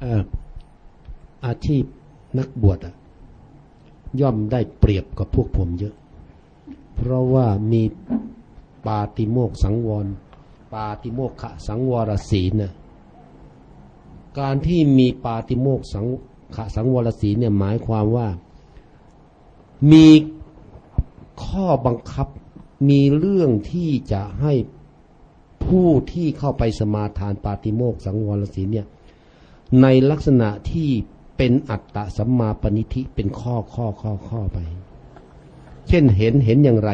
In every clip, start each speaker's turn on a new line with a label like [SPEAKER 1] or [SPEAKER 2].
[SPEAKER 1] เอ่อาชีพนักบวชอะย่อมได้เปรียบกับพวกผมเยอะ เพราะว่ามีปาติโมกสังวร ปาติโมกขะสังวรศีลน่ะการที่มีปาติโมกสังขะสังวรศีลเนี่ยหมายความว่ามีข้อบังคับมีเรื่องที่จะให้ผู้ที่เข้าไปสมาทานปาติโมกสังวรศีลเนี่ย ในลักษณะที่เป็นอัตตะสัมมาปณิธิเป็นข้อข้อข้อข้อไป เช่นเห็นเห็นอย่างไร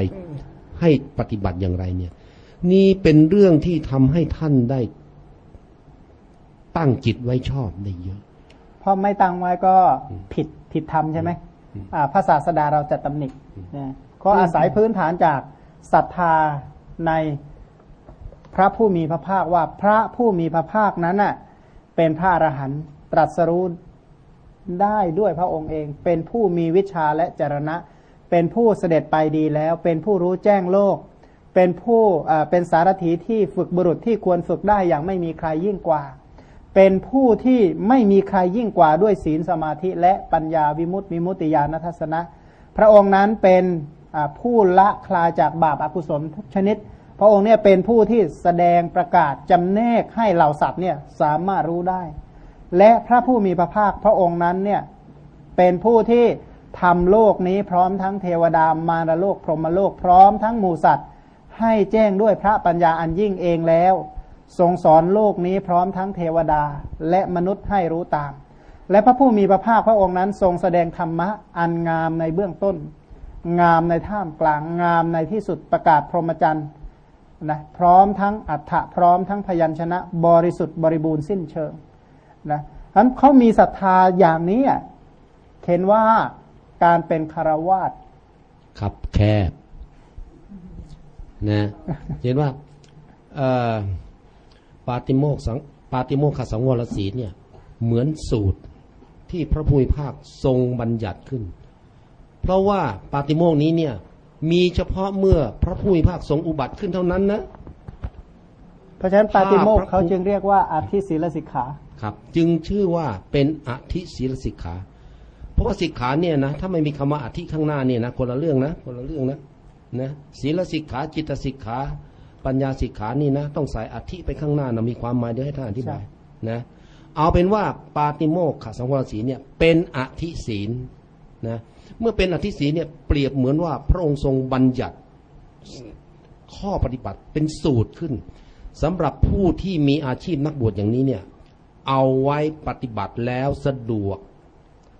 [SPEAKER 1] ให้ปฏิบัติอย่างไรเนี่ย นี่เป็นเรื่องที่ทำให้ท่านได้ ตั้งจิตไว้ชอบได้เยอะ
[SPEAKER 2] เพราะไม่ตั้งไว้ก็ผิดผิดธรรมใช่ไหมอ่าพระศาสดาเราจะตำหนินะก็อาศัยพื้นฐานจากศรัทธาในพระผู้มีพระภาคว่าพระผู้มีพระภาคนั้นน่ะ เป็นพระอรหันต์ตรัสรู้ได้ด้วยพระองค์เอง เป็นผู้มีวิชาและจรณะ เป็นผู้เสด็จไปดีแล้ว เป็นผู้รู้แจ้งโลก เป็นผู้เป็นสารถีที่ฝึกบุรุษที่ควรฝึกได้อย่างไม่มีใครยิ่งกว่า เป็นผู้ที่ไม่มีใครยิ่งกว่าด้วยศีลสมาธิและปัญญาวิมุตติวิมุตติญาณทัศนะ พระองค์นั้นเป็นผู้ละคลาจากบาปอากุศลทุกชนิด ระองค์เนี่ยเป็นผู้ที่แสดงประกาศจำแนกให้เหล่าสัตว์เนี่ยสามารถรู้ได้ และพระผู้มีพระภาคพระองค์นั้นเนี่ยเป็นผู้ที่ทำโลกนี้พร้อมทั้งเทวดามารโลกพรหมโลกพร้อมทั้งหมู่สัตว์ ให้แจ้งด้วยพระปัญญาอันยิ่งเองแล้ว ทรงสอนโลกนี้พร้อมทั้งเทวดาและมนุษย์ให้รู้ตาม และพระผู้มีพระภาคพระองค์นั้นทรงแสดงธรรมะอันงามในเบื้องต้น งามในท่ามกลางงามในที่สุดประกาศพรหมจรรย์ นะพร้อมทั้งอัฏฐะพร้อมทั้งพยัญชนะ บริสุทธิ์บริบูรณ์สิ้นเชิงนะฉะนั้นเขามีศรัทธาอย่างนี้เห็นว่าการเป็นคารวาส
[SPEAKER 1] ขับแคบนะเห็นว่าปาติโมกข์สังปาติโมกขสังวรศีเนี่ย เหมือนสูตรที่พระภูมิภาคทรงบัญญัติขึ้น เพราะว่าปาติโมกนี้เนี่ย มีเฉพาะเมื่อพระภูมิภาคทรงอุบัติขึ้นเท่านั้นนะ
[SPEAKER 2] เพราะฉะนั้นปาติโมกข์
[SPEAKER 1] พระ
[SPEAKER 2] เขาจึงเรียกว่าอาทิศีลสิกขา
[SPEAKER 1] ครับ จึงชื่อว่าเป็นอธิศีลสิกขาเพราะว่าสิกขาเนี่ยนะถ้าไม่มีคำว่าอธิข้างหน้าเนี่ยนะคนละเรื่องนะคนละเรื่องนะนะศีลสิกขาจิตสิกขาปัญญาสิกขานี่นะ ต้องใส่อธิไปข้างหน้านะมีความหมายเดี๋ยวให้ท่านอธิบายนะ เอาเป็นว่าปาติโมกขสังวรศีลเนี่ยเป็นอธิศีล นะเมื่อเป็นอธิศีลเนี่ยเปรียบเหมือนว่าพระองค์ทรงบัญญัติข้อปฏิบัติเป็นสูตรขึ้นสำหรับผู้ที่มีอาชีพนักบวชอย่างนี้เนี่ยเอาไว้ปฏิบัติแล้วสะดวก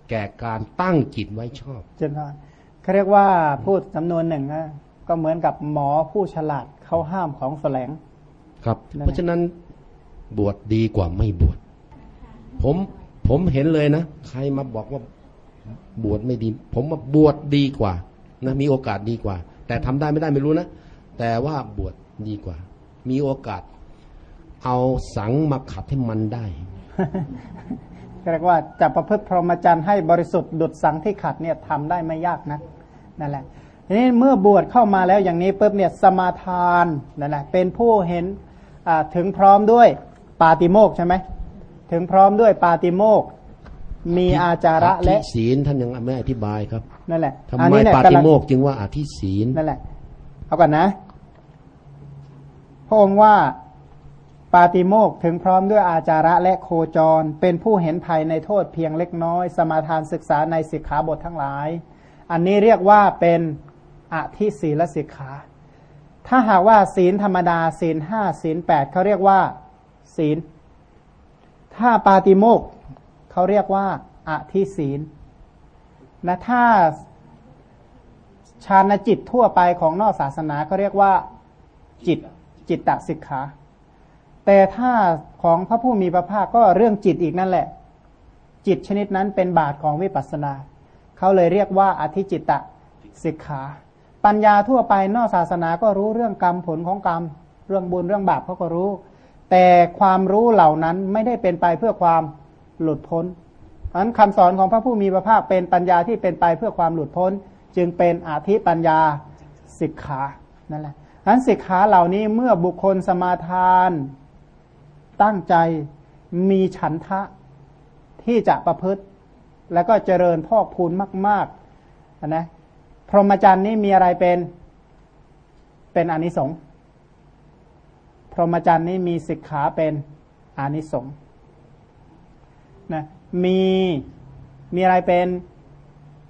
[SPEAKER 1] แก่การตั้งจิตไว้ชอบ
[SPEAKER 2] เจนพรเขาเรียกว่าพูดจำนวนหนึ่งนะก็เหมือนกับหมอผู้ฉลาดเขาห้ามของแสลง
[SPEAKER 1] ครับ
[SPEAKER 2] นั่นแหละ
[SPEAKER 1] เพราะฉะนั้นบวชดีกว่าไม่บวชผมผมเห็นเลยนะ ใครมาบอกว่า บวชไม่ดี ผมว่าบวชดีกว่านะมีโอกาสดีกว่า แต่ทำได้ไม่ได้ไม่รู้นะ แต่ว่าบวชดีกว่า มีโอกาส เอาสังมาขัดให้มันได้
[SPEAKER 2] เรียกว่าจะประพฤติพรหมจรรย์ให้บริสุทธิ์ดุดสังที่ขัดเนี่ยทำได้ไม่ยากนะนั่นแหละทีนี้เมื่อบวชเข้ามาแล้วอย่างนี้ปุ๊บเนี่ยสมาทานนั่นแหละเป็นผู้เห็นถึงพร้อมด้วยปาติโมกใช่ไหมถึงพร้อมด้วยปาติโมก มีอาจาระและ
[SPEAKER 1] อธิศีลท่านยังไม่อธิบายครับ
[SPEAKER 2] นั่นแหละ
[SPEAKER 1] ทำ
[SPEAKER 2] อัน
[SPEAKER 1] ไม
[SPEAKER 2] นี้เนี่ย
[SPEAKER 1] ปาติ
[SPEAKER 2] กำลัง
[SPEAKER 1] โมกข์จึงว่าอธิศีล
[SPEAKER 2] นั่นแหละ เอาก่อนนะพระองค์ว่าปาติโมกข์ถึงพร้อมด้วยอาจาระและโคจร เป็นผู้เห็นภัยในโทษเพียงเล็กน้อย สมาทานศึกษาในสิกขาบททั้งหลาย อันนี้เรียกว่าเป็นอธิศีลสิกขา ถ้าหากว่าศีลธรรมดาศีลห้าศีลแปดเขาเรียกว่าศีล ถ้าปาติโมกข์ เขาเรียกว่าอธิศีลนะถ้าฌานจิตทั่วไปของนอกศาสนาเขาเรียกว่าจิตจิตตสิกขา แต่ถ้าของพระผู้มีพระภาคก็เรื่องจิตอีกนั่นแหละ จิตชนิดนั้นเป็นบาทของวิปัสสนา เขาเลยเรียกว่าอธิจิตตสิกขา ปัญญาทั่วไปนอกศาสนาก็รู้เรื่องกรรมผลของกรรม เรื่องบุญเรื่องบาปเขาก็รู้ แต่ความรู้เหล่านั้นไม่ได้เป็นไปเพื่อความ หลุดพ้นเพราะฉะนั้นคำสอนของพระผู้มีพระภาคเป็นปัญญาที่เป็นไปเพื่อความหลุดพ้น จึงเป็นอาธิปัญญาสิกขานั่นแหละฉะนั้นสิกขาเหล่านี้เมื่อบุคคลสมาทาน ตั้งใจมีฉันทะที่จะประพฤติ แล้วก็เจริญพอกพูนมากๆนะพรหมจรรย์นี่มีอะไรเป็นเป็นอนิสงส์พรหมจรรย์นี่มีสิกขาเป็นอนิสงส์ นะมีมีอะไรเป็น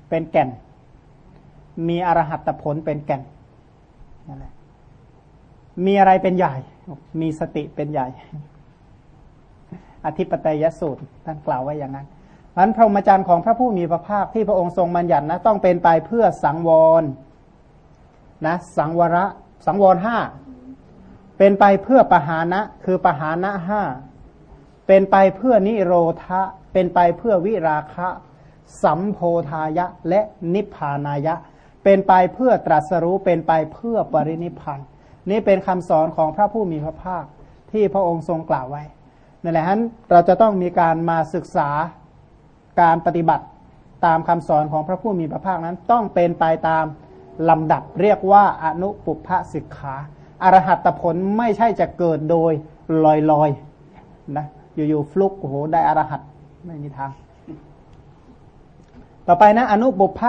[SPEAKER 2] เป็นแก่น มีอรหัตผลเป็นแก่นนั่นแหละมีอะไรเป็นใหญ่ มีสติเป็นใหญ่ อธิปไตยสูตรท่านกล่าวไว้อย่างนั้นเพราะพรหมจรรย์ของพระผู้มีพระภาคที่พระองค์ทรงบัญญัตินะต้องเป็นไปเพื่อสังวรนะสังวระสังวรห้าเป็นไปเพื่อปหานะ คือปหานะห้า เป็นไปเพื่อนิโรธะ เป็นไปเพื่อวิราคะ สัมโพธายะ และนิพพานายะ เป็นไปเพื่อตรัสรู้ เป็นไปเพื่อปรินิพพานนี่เป็นคำสอนของพระผู้มีพระภาคที่พระองค์ทรงกล่าวไว้นั่นแหละฮะเราจะต้องมีการมาศึกษาการปฏิบัติตามคำสอนของพระผู้มีพระภาคนั้นต้องเป็นไปตามลำดับเรียกว่าอนุปุพสิกขาอรหัตผลไม่ใช่จะเกิดโดยลอยๆนะ อยู่ๆฟลุกโอ้โหได้อรหัตไม่มีทาง ต่อไปนะ อนุบุพ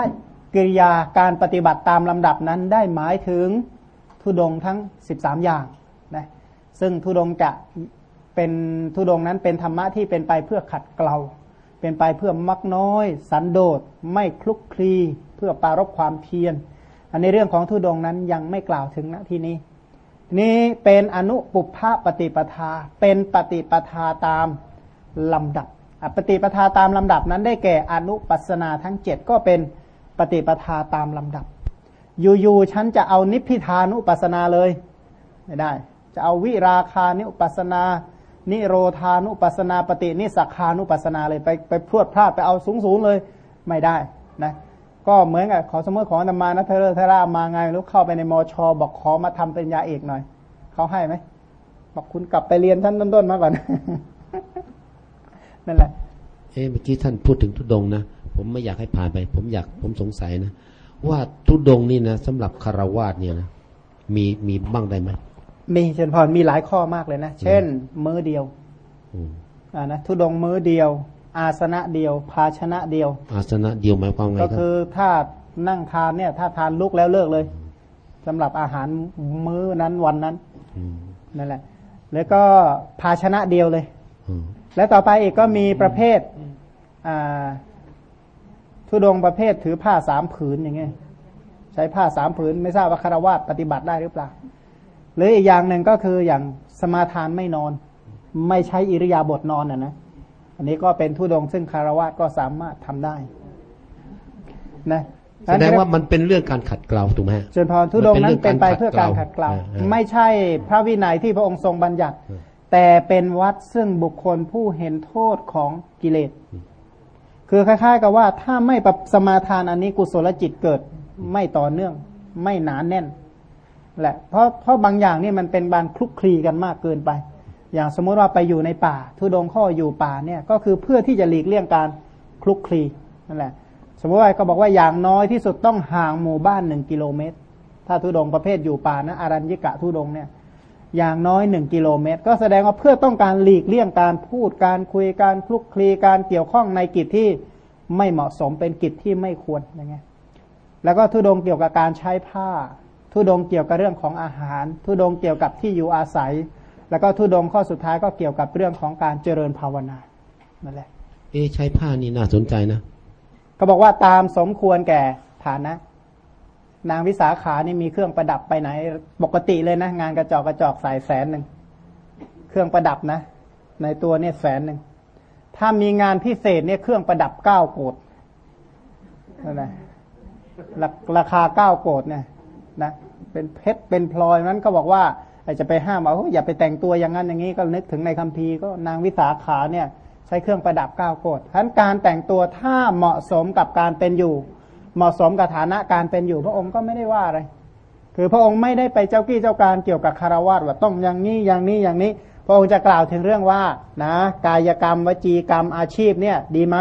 [SPEAKER 2] กิริยาการปฏิบัติตามลำดับนั้นได้หมายถึงทุดงทั้ง 13 อย่างนะซึ่งทุดงจะเป็นทุดงนั้นเป็นธรรมะที่เป็นไปเพื่อขัดเกลาเป็นไปเพื่อมักน้อย สันโดษไม่คลุกคลีเพื่อปารบความเพียร อันในเรื่องของทุดงนั้นยังไม่กล่าวถึงณที่นี้ นี้เป็นอนุปุพพปฏิปทา เป็นปฏิปทาตามลำดับปฏิปทาตามลำดับนั้นได้แก่อนุปัสนาทั้งเจ็ดก็เป็นปฏิปทาตามลำดับ อยู่ๆฉันจะเอานิพพิทานุปัสนาเลย ไม่ได้ จะเอาวิราคานุปัสนา นิโรธานุปัสนาปฏินิสักานุปัสนาเลยไปไปพรวดพลาดไปเอาสูงๆเลย ไม่ได้นะ ก็เหมือนกับขอสมมติของธรรมานะเธอเธอรามาไงลูกเข้าไปในมอชอบอกขอมาทำเป็นยาเอกหน่อยเขาให้ไหมบอกคุณกลับไปเรียนชั้นต้นๆมาก่อนนั่นแหละ
[SPEAKER 1] เอ๊เมื่อกี้ท่านพูดถึงทุดงนะผมไม่อยากให้ผ่านไป ผมอยากผมสงสัยนะว่าทุดงนี่นะสำหรับคารวาสเนี่ยนะมีมีบ้างได้ไหม
[SPEAKER 2] มีเช่นพรมีหลายข้อมากเลยนะ เช่น มื้อเดียวอ่านะทุดงมื้อเดียว อาสนะเดียว ภาชนะเดียว
[SPEAKER 1] อาสนะเดียวหมายความไง
[SPEAKER 2] ก็คือถ้านั่งทานเนี่ย ถ้าทานลุกแล้วเลิกเลยสำหรับอาหารมื้อนั้นวันนั้นนั่นแหละ แล้วก็ภาชนะเดียวเลยและต่อไปอีกก็มีประเภททุดงประเภทถือผ้าสามผืนอย่างเงี้ยใช้ผ้าสามผืน ไม่ทราบว่าคารวะปฏิบัติได้หรือเปล่า หรืออีกอย่างหนึ่งก็คืออย่างสมาทานไม่นอน ไม่ใช้อิริยาบถนอนอะนะ อันนี้ก็เป็นทุดงซึ่งคารวะก็สามารถทำได้นะ
[SPEAKER 1] แสดงว่ามันเป็นเรื่องการขัดเกลาถูกไหม
[SPEAKER 2] เจนพรทุดงนั้นเป็นไปเพื่อการขัดเกลาไม่ใช่พระวินัยที่พระองค์ทรงบัญญัติ แต่เป็นวัดซึ่งบุคคลผู้เห็นโทษของกิเลส คือคล้ายๆ กับว่าถ้าไม่สมาทานอันนี้กุศลจิตเกิดไม่ต่อเนื่อง ไม่หนานแน่นแหละเพราะเพราะบางอย่างนี่มันเป็นบานคลุกคลีกันมากเกินไป อย่างสมมุติว่าไปอยู่ในป่าทุดงข้ออยู่ป่าเนี่ยก็คือเพื่อที่จะหลีกเลี่ยงการคลุกคลีนั่นแหละ สมมติว่าก็บอกว่าอย่างน้อยที่สุดต้องห่างหมู่บ้านหนึ่งกิโลเมตร ถ้าทุดงประเภทอยู่ป่านะอารัญญิกะทุดงเนี่ยอย่างน้อยหนึ่งกิโลเมตร ก็แสดงว่าเพื่อต้องการหลีกเลี่ยงการพูดการคุยการคลุกคลีการเกี่ยวข้องในกิจที่ไม่เหมาะสมเป็นกิจที่ไม่ควรอย่างเงี้ยแล้วก็ทุดงเกี่ยวกับการใช้ผ้า ทุดงเกี่ยวกับเรื่องของอาหาร ทุดงเกี่ยวกับที่อยู่อาศัย แล้วก็ทุดงข้อสุดท้ายก็เกี่ยวกับเรื่องของการเจริญภาวนานั่นแหละ
[SPEAKER 1] เอใช้ผ้านี่น่าสนใจนะ
[SPEAKER 2] ก็บอกว่าตามสมควรแก่ฐานะ นางวิสาขานี่มีเครื่องประดับไปไหน ปกติเลยนะ งานกระจอกกระจอกสายแสนหนึ่งเครื่องประดับนะ ในตัวเนี่ยแสนหนึ่งถ้ามีงานพิเศษเนี่ยเครื่องประดับเก้าโกดนั่นแหละราคาเก้าโกดเนี่ยนะเป็นเพชรเป็นพลอยนั้นก็บอกว่าไอ จะไปห้ามเอาอย่าไปแต่งตัวอย่างนั้นอย่างนี้ก็นึกถึงในคัมภีร์ก็นางวิสาขาเนี่ยใช้เครื่องประดับก้าวโกดทั้นการแต่งตัวถ้าเหมาะสมกับการเป็นอยู่ เหมาะสมกับฐานะการเป็นอยู่ พระองค์ก็ไม่ได้ว่าอะไร คือพระองค์ไม่ได้ไปเจ้ากี้เจ้าการเกี่ยวกับคารวะว่าต้องอย่างนี้อย่างนี้อย่างนี้ พระองค์จะกล่าวถึงเรื่องว่านะกายกรรมวจีกรรมอาชีพเนี่ยดีไหม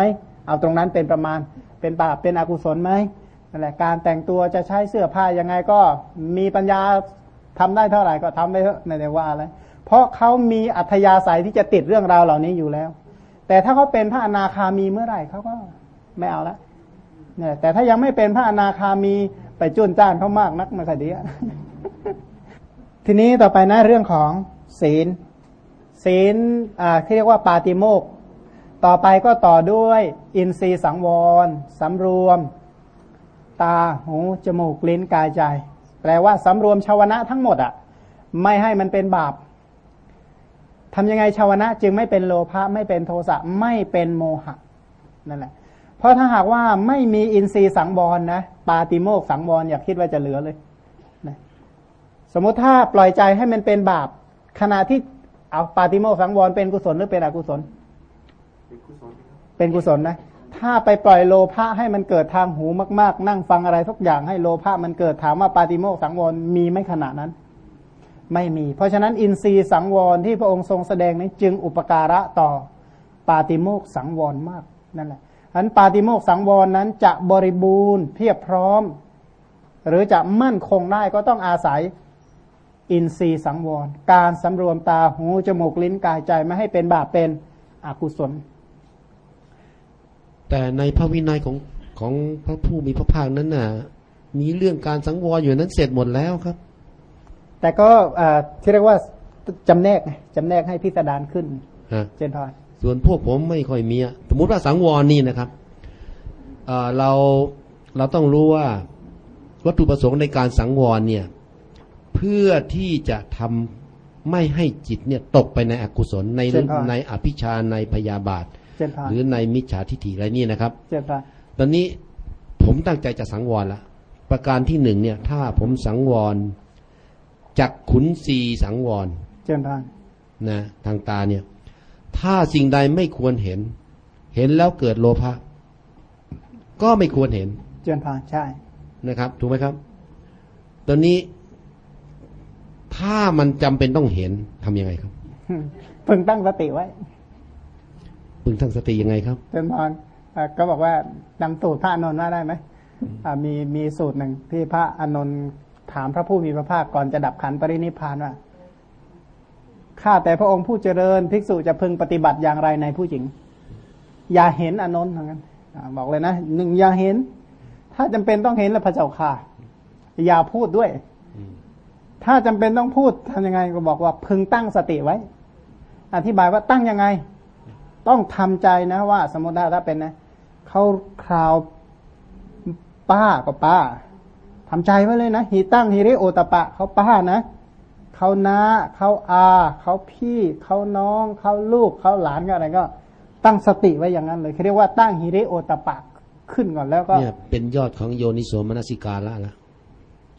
[SPEAKER 2] เอาตรงนั้นเป็นประมาณเป็นบาปเป็นอกุศลไหมนั่นแหละการแต่งตัวจะใช้เสื้อผ้ายังไงก็มีปัญญา ทำได้เท่าไหร่ก็ทำไปเถอะในแต่ว่าอะไร เพราะเขามีอัธยาศัยที่จะติดเรื่องราวเหล่านี้อยู่แล้ว แต่ถ้าเขาเป็นพระอนาคามีเมื่อไหร่เขาก็ไม่เอาละเนี่ยแต่ถ้ายังไม่เป็นพระอนาคามีไปจุนจ้านเขามากนักม่ค่อยดีอะทีนี้ต่อไปนะเรื่องของศีล ศีลอ่าที่เรียกว่าปาติโมก ต่อไปก็ต่อด้วยอินทรีย์สังวรสำรวม ตาหูจมูกลิ้นกายใจ แปลว่าสำรวมชาวนะทั้งหมดอะ่ะ ไม่ให้มันเป็นบาปทำยังไงชาวนะจึงไม่เป็นโลภะไม่เป็นโทสะไม่เป็นโมหะนั่นแหละ เพราะถ้าหากว่าไม่มีอินทรีย์สังวรนะปาติโมกสังวรอย่าคิดว่าจะเหลือเลยนะสมมติถ้าปล่อยใจให้มันเป็นบาป ขณะที่เอาปาติโมกสังวรเป็นกุศลหรือเป็นอกุศล เป็นกุศลนะ ถ้าไปปล่อยโลภะให้มันเกิดทางหูมาก ๆ นั่งฟังอะไรทุกอย่างให้โลภะมันเกิดถามว่าปาติโมกสังวรมีไหมขณะนั้น ไม่มี เพราะฉะนั้นอินทรีย์สังวรที่พระองค์ทรงแสดงนี้จึงอุปการะต่อปาติโมกสังวรมากนั่นแหละอันปาติโมกสังวรนั้นจะบริบูรณ์เพียบพร้อม หรือจะมั่นคงได้ก็ต้องอาศัยอินทรีย์สังวร การสำรวมตาหูจมูกลิ้นกายใจไม่ให้เป็นบาปเป็นอกุศล
[SPEAKER 1] แต่ในพระวินัยของของพระผู้มีพระภาคนั้นน่ะ มีเรื่องการสังวรอยู่นั้นเสร็จหมดแล้วครับ
[SPEAKER 2] แต่ก็อ่าที่เรียกว่าจำแนกไงจำแนกให้พิสดารขึ้น
[SPEAKER 1] ฮะ
[SPEAKER 2] เจนพร
[SPEAKER 1] ส่วนพวกผมไม่ค่อยมีอะสมมติว่าสังวรนี่นะครับเอ่อเราเราต้องรู้ว่าวัตถุประสงค์ในการสังวรเนี่ย เพื่อที่จะทำไม่ให้จิตเนี่ยตกไปในอกุศลในในอภิชาในพยาบาท
[SPEAKER 2] เจนพร
[SPEAKER 1] หรือในมิจฉาทิฏฐิอะไรนี่นะครับ
[SPEAKER 2] เจนพร
[SPEAKER 1] ตอนนี้ผมตั้งใจจะสังวรละประการที่หนึ่งเนี่ย ถ้าผมสังวรจากขุนศีสังวร
[SPEAKER 2] เจนพร
[SPEAKER 1] นะทางตาเนี่ย ถ้าสิ่งใดไม่ควรเห็น เห็นแล้วเกิดโลภะก็ไม่ควรเห็น
[SPEAKER 2] เจนพรใช่
[SPEAKER 1] นะครับ ถูกไหมครับ ตอนนี้ถ้ามันจำเป็นต้องเห็นทำยังไงครับ
[SPEAKER 2] พึงตั้งสติไว้
[SPEAKER 1] พึงทั้งสติยังไงครับ
[SPEAKER 2] เจนพรอ่าก็บอกว่านำสูตรพระอานนท์ว่าได้ไหมอ่ามีมีสูตรหนึ่งที่พระอานนท์ถามพระผู้มีพระภาคก่อนจะดับขันธ์ปรินิพพานว่าข้าแต่พระองค์ผู้เจริญภิกษุจะพึงปฏิบัติอย่างไรในผู้หญิง อย่าเห็นอานนท์เหมือนกันอ่าบอกเลยนะหนึ่งอย่าเห็น ถ้าจำเป็นต้องเห็นแล้วพระเจ้าค่ะ อย่าพูดด้วย ถ้าจำเป็นต้องพูดทำยังไงก็บอกว่าพึงตั้งสติไว้ อธิบายว่าตั้งยังไง ต้องทำใจนะว่า สมมติถ้าเป็นนะเขาคราวป้าก็ป้าทำใจไว้เลยนะหิตั้งฮิริโอตปะเขาป้านะเขาน้าเขาอาเขาพี่เขาน้องเขาลูกเขาหลานก็อะไรก็ ตั้งสติไว้อย่างนั้นเลยเขาเรียกว่าตั้งฮิริโอตปะขึ้นก่อนแล้วก็
[SPEAKER 1] เนี่ยเป็นยอดของโยนิโสมนสิการละละ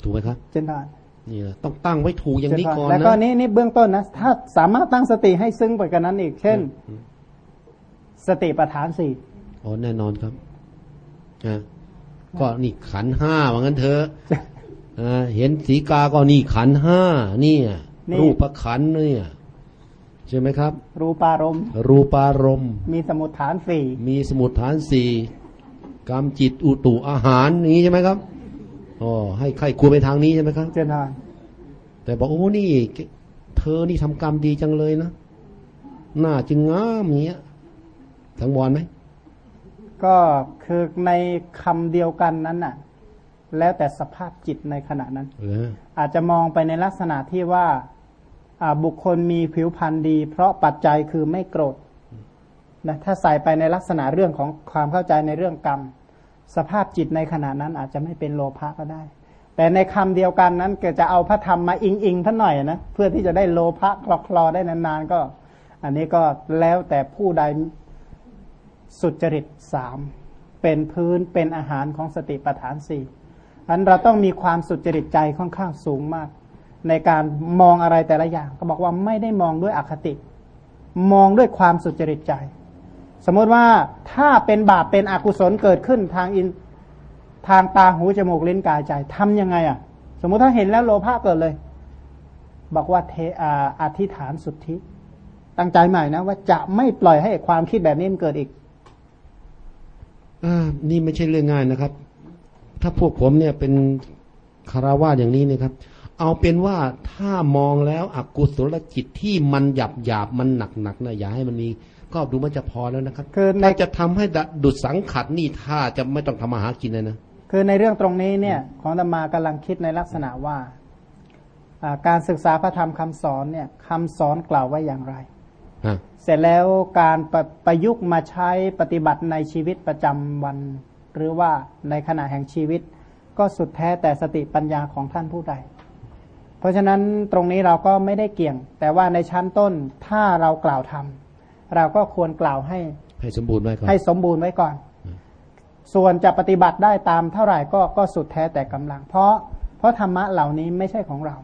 [SPEAKER 1] ถูกไหมครับ
[SPEAKER 2] เจนทาน
[SPEAKER 1] นี่แหละต้องตั้งไว้ถูกอย่างนี้ก่อน
[SPEAKER 2] แล้วก็
[SPEAKER 1] นะ
[SPEAKER 2] นี้นี่เบื้องต้นนะ ถ้าสามารถตั้งสติให้ซึ้งไปกันนั้นอีก เช่น สติปัฏฐานสี่
[SPEAKER 1] อ๋อแน่นอนครับอะก็นี่ขันธ์ห้าว่างั้นเถอะอ่าเห็นสีกาก็นี่ขันธ์ห้าเนี่ย
[SPEAKER 2] นี่
[SPEAKER 1] รูปประขันธ์เนี่ยใช่ไหมครับ
[SPEAKER 2] รูปารมณ์
[SPEAKER 1] รูปารมณ์
[SPEAKER 2] มีสมุดฐานสี่
[SPEAKER 1] มีสมุดฐานสี่กรรมจิตอุตุอาหารนี้ใช่ไหมครับอ๋อให้ใครควรไปทางนี้ใช่ไหมครับ
[SPEAKER 2] เจนทาน
[SPEAKER 1] แต่บอกโอ้นี่ เธอนี่ทำกรรมดีจังเลยนะหน้าจึงงามอย่างเงี้ย สังวรไหม
[SPEAKER 2] ก็คือในคำเดียวกันนั้นน่ะ แล้วแต่สภาพจิตในขณะนั้น
[SPEAKER 1] เออ
[SPEAKER 2] อาจจะมองไปในลักษณะที่ว่าอ่าบุคคลมีผิวพรรณดี เพราะปัจจัยคือไม่โกรธนะถ้าใส่ไปในลักษณะเรื่องของความเข้าใจในเรื่องกรรม สภาพจิตในขณะนั้นอาจจะไม่เป็นโลภะก็ได้ แต่ในคำเดียวกันนั้นเกิดจะเอาพระธรรมมาอิงอิงท่านหน่อยนะเพื่อที่จะได้โลภะคลอคลอได้นานๆก็ อันนี้ก็แล้วแต่ผู้ใด สุจริตสามเป็นพื้นเป็นอาหารของสติปัฏฐานสี่อันเราต้องมีความสุจริตใจค่อนข้างสูงมาก ในการมองอะไรแต่ละอย่าง ก็บอกว่าไม่ได้มองด้วยอคติ มองด้วยความสุจริตใจ สมมติว่าถ้าเป็นบาปเป็นอกุศลเกิดขึ้นทางอินทางตาหูจมูกลิ้นกายใจทำยังไงอะ สมมุติถ้าเห็นแล้วโลภะเกิดเลย บอกว่าเทออธิษฐานสุทธิ ตั้งใจใหม่นะว่าจะไม่ปล่อยให้ความคิดแบบนี้มันเกิดอีก
[SPEAKER 1] อ่านี่ไม่ใช่เรื่องง่ายนะครับ ถ้าพวกผมเนี่ยเป็นคารวาสอย่างนี้นะครับ เอาเป็นว่าถ้ามองแล้วอกุศลจิตที่มันหยับหยาบๆมันหนักหนักๆนะอย่าให้มันมีก็ดูมันจะพอแล้วนะครับ
[SPEAKER 2] คือใน
[SPEAKER 1] ถ้าจะทำให้ดุดสังขัดนี่ถ้าจะไม่ต้องทำมาหากินเลยนะ
[SPEAKER 2] คือในเรื่องตรงนี้เนี่ยของธรรมากำลังคิดในลักษณะว่าอ่าการศึกษาพระธรรมคำสอนเนี่ยคำสอนกล่าวไว้อย่างไร
[SPEAKER 1] ฮะ
[SPEAKER 2] เสร็จแล้วการประประยุกต์มาใช้ปฏิบัติในชีวิตประจำวัน หรือว่าในขณะแห่งชีวิต ก็สุดแท้แต่สติปัญญาของท่านผู้ใด เพราะฉะนั้นตรงนี้เราก็ไม่ได้เกี่ยง แต่ว่าในชั้นต้นถ้าเรากล่าวทำเราก็ควรกล่าวให้
[SPEAKER 1] ให้สมบูรณ์ไว้ก่อน
[SPEAKER 2] ให้สมบูรณ์ไว้ก่อน ส่วนจะปฏิบัติได้ตามเท่าไหร่ก็ก็สุดแท้แต่กำลัง เพราะเพราะธรรมะเหล่านี้ไม่ใช่ของเรา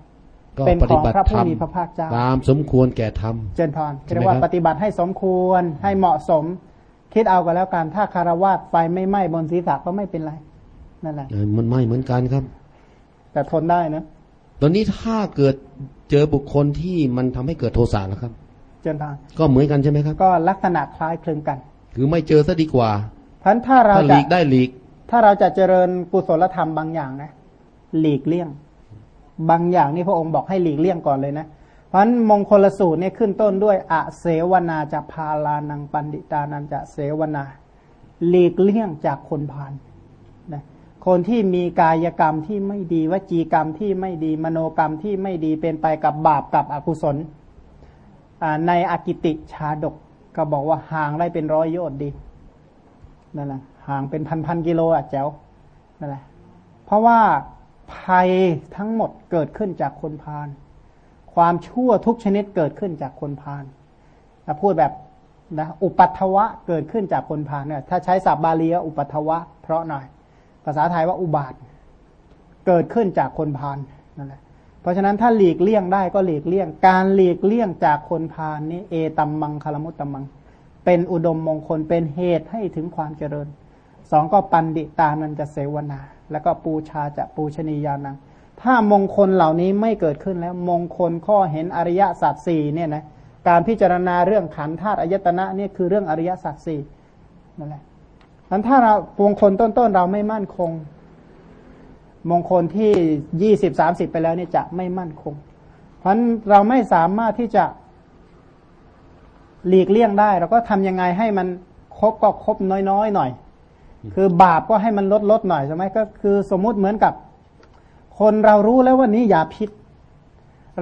[SPEAKER 1] ก็
[SPEAKER 2] เป็น
[SPEAKER 1] ป
[SPEAKER 2] ข
[SPEAKER 1] ฏิ
[SPEAKER 2] อง
[SPEAKER 1] บัติ
[SPEAKER 2] พระผู้
[SPEAKER 1] ธรรม
[SPEAKER 2] มีพระภาคเจ้า
[SPEAKER 1] ตามสมควรแก่ธรรม
[SPEAKER 2] เจนพร
[SPEAKER 1] ใช่ไหม
[SPEAKER 2] เรียกว่า
[SPEAKER 1] ครับ
[SPEAKER 2] ปฏิบัติให้สมควรให้เหมาะสม คิดเอากันแล้วกันถ้าคารวาสไฟไม่ไหม้บนศีรษะก็ไม่เป็นไรนั่นแหละ
[SPEAKER 1] เออมันไม่เหมือนกันครับ
[SPEAKER 2] แต่ทนได้นะ
[SPEAKER 1] ตอนนี้ถ้าเกิดเจอบุคคลที่มันทำให้เกิดโทสะนะครับ
[SPEAKER 2] เจนพร
[SPEAKER 1] ก็เหมือนกันใช่ไหมครับ
[SPEAKER 2] ก็ลักษณะคล้ายคลึงกัน
[SPEAKER 1] คือไม่เจอซะดีกว่า
[SPEAKER 2] เพราะฉะนั้นถ้าเรา
[SPEAKER 1] ถ้าห
[SPEAKER 2] จะ
[SPEAKER 1] ลีกได้หลีก
[SPEAKER 2] ถ้าเราจะเจริญกุศลธรรมบางอย่างนะ หลีกเลี่ยง บางอย่างนี่พระองค์บอกให้หลีกเลี่ยงก่อนเลยนะ เพราะฉะนั้นมงคลสูตรเนี่ยขึ้นต้นด้วยอะเสวนาจะพาลานังปันดิตานันจะเสวนา หลีกเลี่ยงจากคนพาลนะคนที่มีกายกรรมที่ไม่ดีวจีกรรมที่ไม่ดีมโนกรรมที่ไม่ดีเป็นไปกับบาปกับอกุศลในอกิติชาดกก็บอกว่าห่างได้เป็นร้อยโยชน์ดีนั่นแหละห่างเป็นพันพันกิโลอะแจ๋วนั่นแหละเพราะว่า ภัยทั้งหมดเกิดขึ้นจากคนพาลความชั่วทุกชนิดเกิดขึ้นจากคนพาลถ้าพูดแบบนะอุปัตถวะเกิดขึ้นจากคนพาลเนี่ยถ้าใช้ศัพท์บาลีอุปัตถวะ เพราะหน่อย ภาษาไทยว่าอุบาท เกิดขึ้นจากคนพาลนั่นแหละเพราะฉะนั้นถ้าหลีกเลี่ยงได้ก็หลีกเลี่ยง การหลีกเลี่ยงจากคนพาลนี้เอตัมมังคารมุตตัมมัง เป็นอุดมมงคลเป็นเหตุให้ถึงความเจริญ สองก็ปันดิตานันจะเสวนา แล้วก็ปูชาจะปูชนียานัง ถ้ามงคลเหล่านี้ไม่เกิดขึ้นแล้ว มงคลข้อเห็นอริยสัจสี่เนี่ยนะการพิจารณาเรื่องขันธ์ธาตุอายตนะเนี่ยคือเรื่องอริยสัจสี่นั่นแหละนั้นถ้าเรามงคลต้นๆเราไม่มั่นคง มงคลที่ยี่สิบสามสิบไปแล้วเนี่ยจะไม่มั่นคง เพราะฉะนั้นเราไม่สามารถที่จะหลีกเลี่ยงได้ เราก็ทำยังไงให้มันครบก็ครบน้อยๆหน่อย คือบาปก็ให้มันลดลดหน่อยใช่ไหมก็คือสมมุติเหมือนกับ คนเรารู้แล้วว่านี้ยาพิษ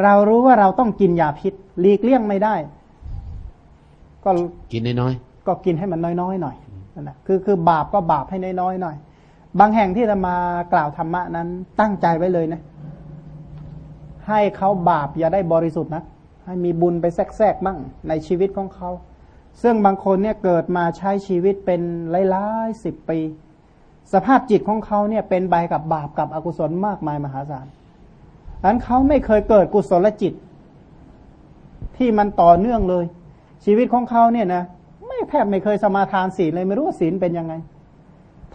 [SPEAKER 2] เรารู้ว่าเราต้องกินยาพิษหลีกเลี่ยงไม่ได้ ก็
[SPEAKER 1] กินน้อย
[SPEAKER 2] ก็กินให้มันน้อยๆหน่อยนั่นแหละคือคือบาปก็บาปให้น้อยๆหน่อย บางแห่งที่จะมากล่าวธรรมะนั้น ตั้งใจไว้เลยนะ ให้เขาบาปอย่าได้บริสุทธิ์นะให้มีบุญไปแทรกๆบ้างในชีวิตของเขา ซึ่งบางคนเนี่ยเกิดมาใช้ชีวิตเป็นหลายๆสิบปี สภาพจิตของเขาเนี่ยเป็นใบกับบาปกับอกุศลมากมายมหาศาลดันเขาไม่เคยเกิดกุศลจิต ที่มันต่อเนื่องเลย ชีวิตของเขาเนี่ยนะไม่แทบไม่เคยสมาทานศีลเลยไม่รู้ว่าศีลเป็นยังไง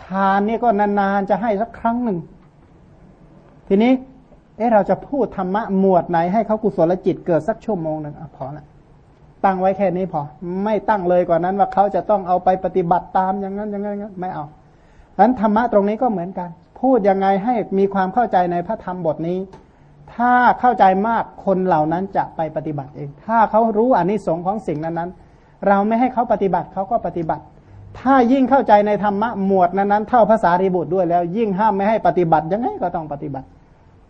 [SPEAKER 2] ทานเนี่ยก็นานๆจะให้สักครั้งหนึ่ง ทีนี้เอ๊ะเราจะพูดธรรมะหมวดไหนให้เขากุศลจิตเกิดสักชั่วโมงหนึ่งอพอละ ตั้งไว้แค่นี้พอ ไม่ตั้งเลยกว่านั้นว่าเขาจะต้องเอาไปปฏิบัติตามอย่างนั้นอย่างนั้นอย่างนั้นไม่เอาฉะนั้นธรรมะตรงนี้ก็เหมือนกัน พูดยังไงให้มีความเข้าใจในพระธรรมบทนี้ ถ้าเข้าใจมากคนเหล่านั้นจะไปปฏิบัติเอง ถ้าเขารู้อานิสงส์ของสิ่งนั้นๆ เราไม่ให้เขาปฏิบัติเขาก็ปฏิบัติ ถ้ายิ่งเข้าใจในธรรมะหมวดนั้นๆ เท่าภาษารีบุตรด้วยแล้ว ยิ่งห้ามไม่ให้ปฏิบัติยังไงก็ต้องปฏิบัติ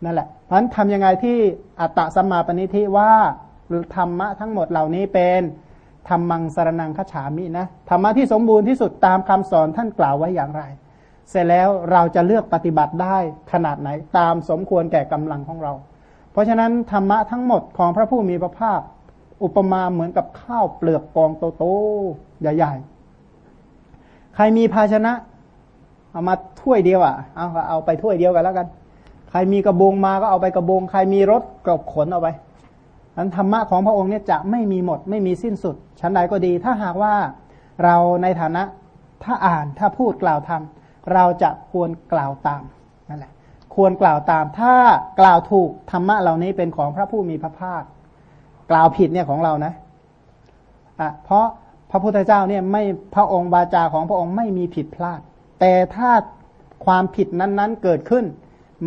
[SPEAKER 2] นั่นแหละเพราะฉะนั้นทำยังไงที่อัตตะสัมมาปณิทิว่า ธรรมะทั้งหมดเหล่านี้เป็นธรรมังสารนังคฉามินะธรรมะที่สมบูรณ์ที่สุดตามคำสอนท่านกล่าวไว้อย่างไร เสร็จแล้วเราจะเลือกปฏิบัติได้ขนาดไหนตามสมควรแก่กำลังของเรา เพราะฉะนั้นธรรมะทั้งหมดของพระผู้มีพระภาค อุปมาเหมือนกับข้าวเปลือกกองโตๆใหญ่ๆ ใครมีภาชนะ เอามาถ้วยเดียวอะเอาเอาไปถ้วยเดียวกันแล้วกัน ใครมีกระบงมาก็เอาไปกระบงใครมีรถก็ขนเอาไป นั้นธรรมะของพระองค์เนี่ยจะไม่มีหมดไม่มีสิ้นสุด ชั้นใดก็ดี ถ้าหากว่าเราในฐานะถ้าอ่านถ้าพูดกล่าวทำเราจะควรกล่าวตามนั่นแหละควรกล่าวตาม ถ้ากล่าวถูกธรรมะเหล่านี้เป็นของพระผู้มีพระภาค กล่าวผิดเนี่ยของเรานะอะเพราะพระพุทธเจ้าเนี่ยไม่พระองค์บาจาของพระองค์ไม่มีผิดพลาด แต่ถ้าความผิดนั้นๆเกิดขึ้น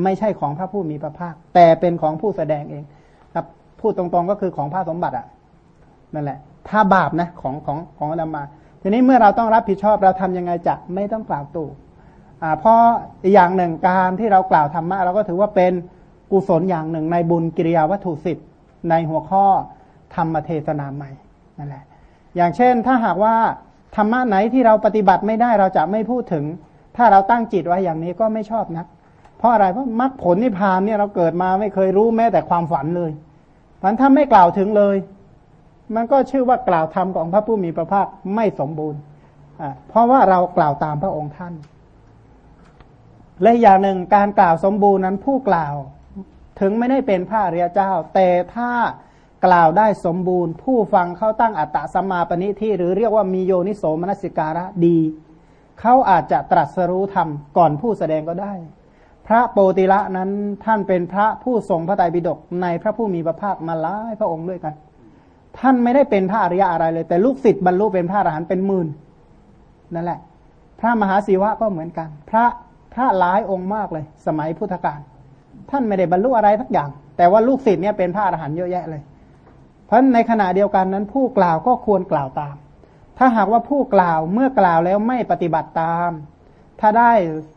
[SPEAKER 2] ไม่ใช่ของพระผู้มีพระภาค แต่เป็นของผู้แสดงเอง พูดตรงๆก็คือของพระสมบัติอะนั่นแหละ ถ้าบาปนะของของของอาตมา ทีนี้เมื่อเราต้องรับผิดชอบเราทำยังไงจะไม่ต้องกล่าวตู่อ่าเพราะอย่างหนึ่งการที่เรากล่าวธรรมะเราก็ถือว่าเป็นกุศลอย่างหนึ่งในบุญกิริยาวัตถุสิบในหัวข้อธรรมเทศนาใหม่นั่นแหละ อย่างเช่นถ้าหากว่าธรรมะไหนที่เราปฏิบัติไม่ได้เราจะไม่พูดถึง ถ้าเราตั้งจิตไว้อย่างนี้ก็ไม่ชอบนัก เพราะอะไรเพราะมรรคผลนิพพานเนี่ยเราเกิดมาไม่เคยรู้แม้แต่ความฝันเลย มันถ้าไม่กล่าวถึงเลย มันก็ชื่อว่ากล่าวธรรมของพระผู้มีพระภาคไม่สมบูรณ์เพราะว่าเรากล่าวตามพระองค์ท่าน และอย่างหนึ่งการกล่าวสมบูรณ์นั้นผู้กล่าวถึงไม่ได้เป็นพระอริยเจ้า แต่ถ้ากล่าวได้สมบูรณ์ ผู้ฟังเขาตั้งอัตตะสัมมาปณิที่หรือเรียกว่ามีโยนิโสมนสิการะดี เขาอาจจะตรัสรู้ธรรมก่อนผู้แสดงก็ได้ พระโปติละนั้นท่านเป็นพระผู้ทรงพระไตรปิฎกในพระผู้มีพระภาคมาหลายพระองค์ด้วยกัน ท่านไม่ได้เป็นพระอริยะอะไรเลย แต่ลูกศิษย์บรรลุเป็นพระอรหันต์เป็นหมื่นนั่นแหละ พระมหาศิวะก็เหมือนกัน พระพระหลายองค์มากเลย สมัยพุทธกาลท่านไม่ได้บรรลุอะไรทักอย่าง แต่ว่าลูกศิษย์เนี่ยเป็นพระอรหันต์เยอะแยะเลย เพราะในขณะเดียวกันนั้นผู้กล่าวก็ควรกล่าวตาม ถ้าหากว่าผู้กล่าวเมื่อกล่าวแล้วไม่ปฏิบัติตาม ถ้าได้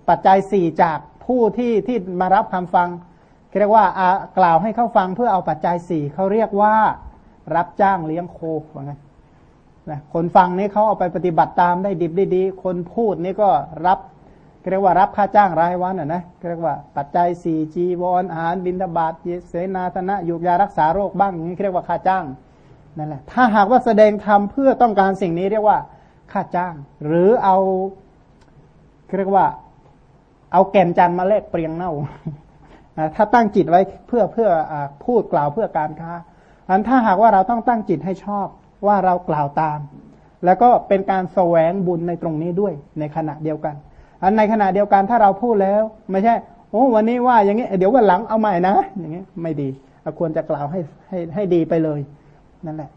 [SPEAKER 2] ปัจจัยสี่จาก ผู้ที่ที่มารับคำฟังเรียกว่ากล่าวให้เขาฟังเพื่อเอาปัจจัยสี่เขาเรียกว่ารับจ้างเลี้ยงโคว่าไงนะคนฟังนี่เขาเอาไปปฏิบัติตามได้ดิบได้ดี คนพูดนี่ก็รับเรียกว่ารับค่าจ้างรายวันอะนะเรียกว่าปัจจัยสี่จีวรอาหารบินทบาทเสนาธนะยุกยารักษาโรคบ้างอย่างนี้เรียกว่าค่าจ้างนั่นแหละถ้าหากว่าแสดงธรรมเพื่อต้องการสิ่งนี้เรียกว่าค่าจ้าง หรือเอาเรียกว่า เอาแก่นจันมาแลกเปรียงเน่าถ้าตั้งจิตไว้เพื่อเพื่ออพูดกล่าวเพื่อการค้าอันถ้าหากว่าเราต้องตั้งจิตให้ชอบว่าเรากล่าวตาม แล้วก็เป็นการแสวงบุญในตรงนี้ด้วยในขณะเดียวกัน อันในขณะเดียวกันถ้าเราพูดแล้ว ไม่ใช่โอ้วันนี้ว่าอย่างนี้เดี๋ยววันหลังเอาใหม่นะ อย่างนี้ไม่ดีเราควรจะกล่าวให้ให้ให้ดีไปเลย นั่นแหละ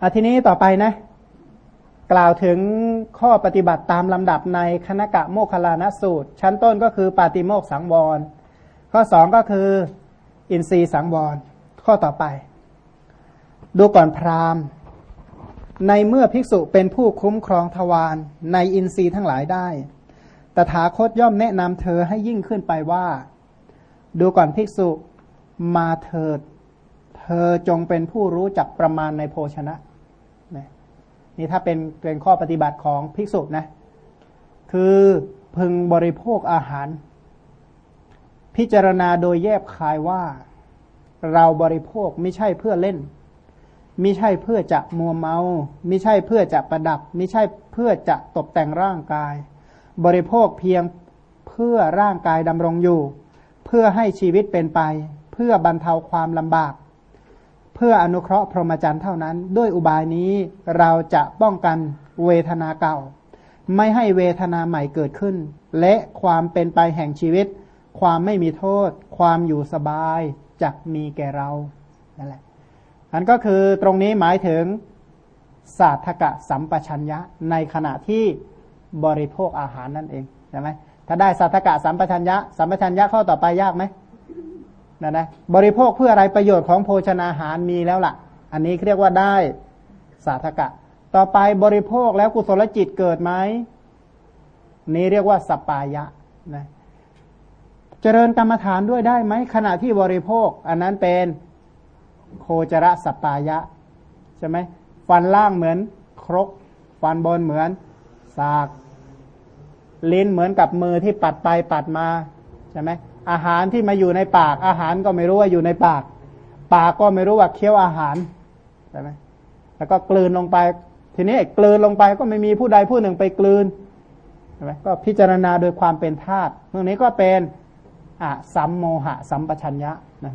[SPEAKER 2] อาทีนี้ต่อไปนะ กล่าวถึงข้อปฏิบัติตามลำดับในคณกะโมคลานสูตร ชั้นต้นก็คือปาติโมกสังวร ข้อสองก็คืออินทรีสังวร ข้อต่อไป ดูก่อนพราหมณ์ ในเมื่อภิกษุเป็นผู้คุ้มครองทวารในอินทรีย์ทั้งหลายได้ ตถาคตย่อมแนะนำเธอให้ยิ่งขึ้นไปว่า ดูก่อนภิกษุมาเถิด เธอจงเป็นผู้รู้จักประมาณในโภชนะ นี่ถ้าเป็นเป็นข้อปฏิบัติของภิกษุนะ คือพึงบริโภคอาหาร พิจารณาโดยแยบคายว่า เราบริโภคไม่ใช่เพื่อเล่นไม่ใช่เพื่อจะมัวเมาไม่ใช่เพื่อจะประดับไม่ใช่เพื่อจะตกแต่งร่างกาย บริโภคเพียงเพื่อร่างกายดำรงอยู่ เพื่อให้ชีวิตเป็นไป เพื่อบรรเทาความลำบาก เพื่ออนุเคราะห์พรหมจรรย์เท่านั้น ด้วยอุบายนี้เราจะป้องกันเวทนาเก่า ไม่ให้เวทนาใหม่เกิดขึ้น และความเป็นไปแห่งชีวิต ความไม่มีโทษ ความอยู่สบายจะมีแก่เรานั่นแหละอันก็คือตรงนี้หมายถึงศาสตกะสัมปชัญญะในขณะที่บริโภคอาหารนั่นเองใช่ไหมถ้าได้ศาสตกะสัมปชัญญะสัมปชัญญะข้อต่อไปยากไหม นะนะบริโภคเพื่ออะไรประโยชน์ของโภชนาหารมีแล้วละ่ะ อันนี้เรียกว่าได้สาธกะ ต่อไปบริโภคแล้วกุศลจิตเกิดไหมนี่เรียกว่าสปายะนะเจริญกรรมฐานด้วยได้ไหมขณะที่บริโภค อันนั้นเป็นโคจรสปายะใช่ไหมฟันล่างเหมือนครก ฟันบนเหมือนสาก ลิ้นเหมือนกับมือที่ปัดไปปัดมาใช่ไหม อาหารที่มาอยู่ในปาก อาหารก็ไม่รู้ว่าอยู่ในปาก ปากก็ไม่รู้ว่าเคี้ยวอาหารใช่ไหมแล้วก็กลืนลงไป ทีนี้กลืนลงไปก็ไม่มีผู้ใดผู้หนึ่งไปกลืนใช่ไหมก็พิจารณาโดยความเป็นธาตุเรื่องนี้ก็เป็นอะสัมโมหะสัมปชัญญะนะ